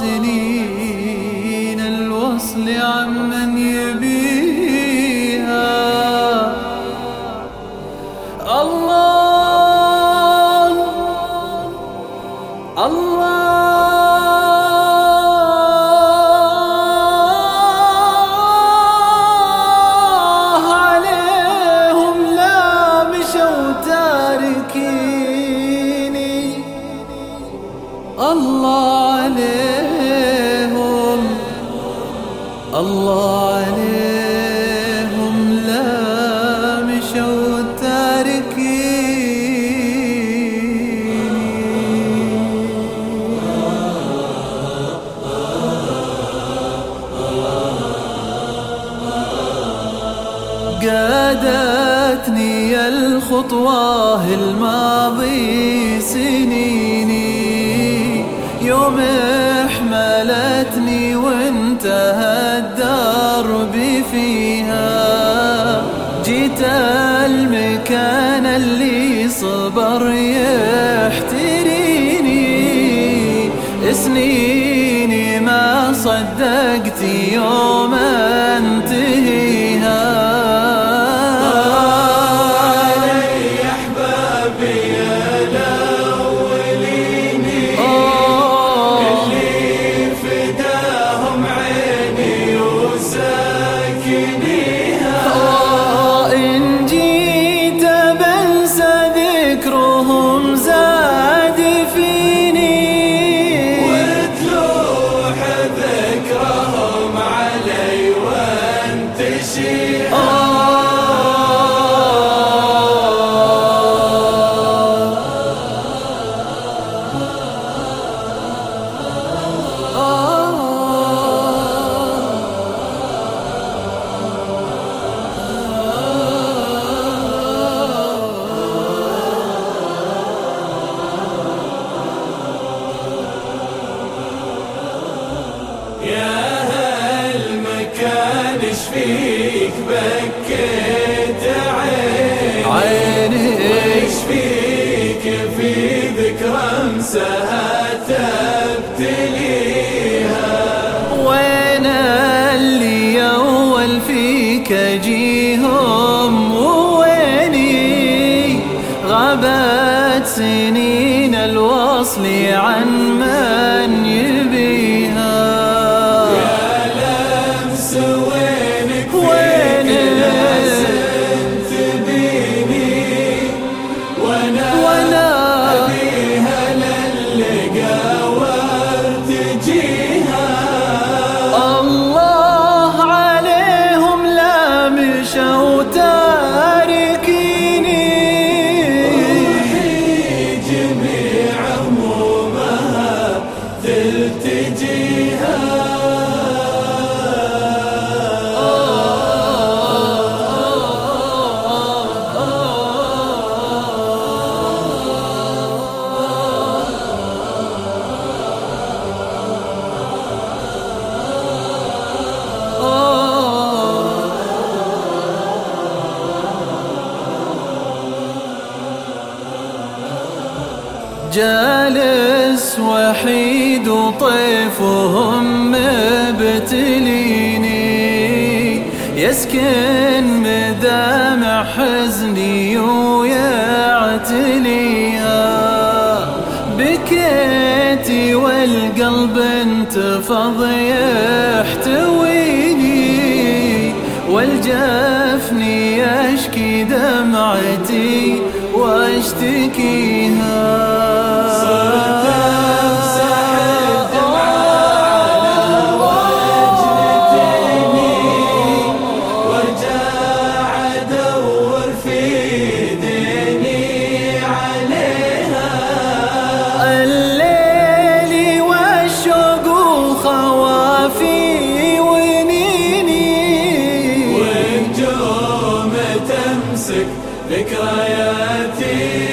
سنين الوصل عمن يبيها. الله الله عليهم لا مشوا تاركيني الله عليهم الله عليهم لا مشوا تاركيني قادتني الخطوة الماضي سنيني. يوم احملتني وانتهت فيها. جيت المكان اللي صبر يحتريني. سنيني ما صدقت يوم يا فيك في ذكرى امسها تبتليها. وين اللي اول فيك اجيهم وويني؟ غابت سنين الوصل عن من يبيها certeza. وحيد وطيفهم مبتليني. يسكن مدامع حزني ويعتليها بكيتي والقلب انتفض يحتويني. والجفني يشكي دمعتي واشتكيها. ذكرياتي